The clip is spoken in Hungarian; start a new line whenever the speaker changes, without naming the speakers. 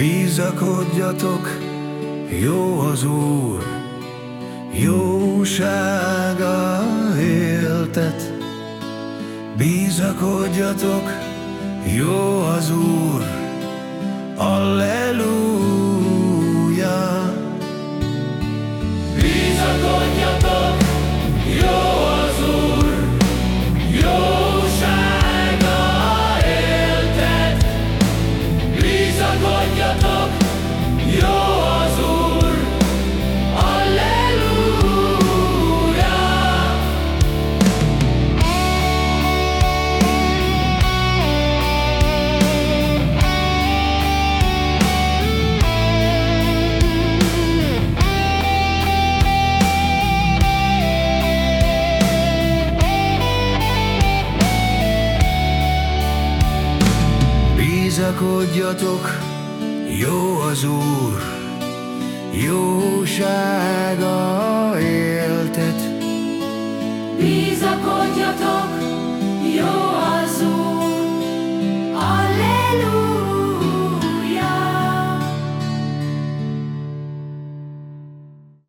Bízakodjatok, jó az Úr, jósága éltet. Bízakodjatok, jó az Úr, Alleluja.
Bízakodjatok, jó az Úr, jósága éltet. Bízakodjatok,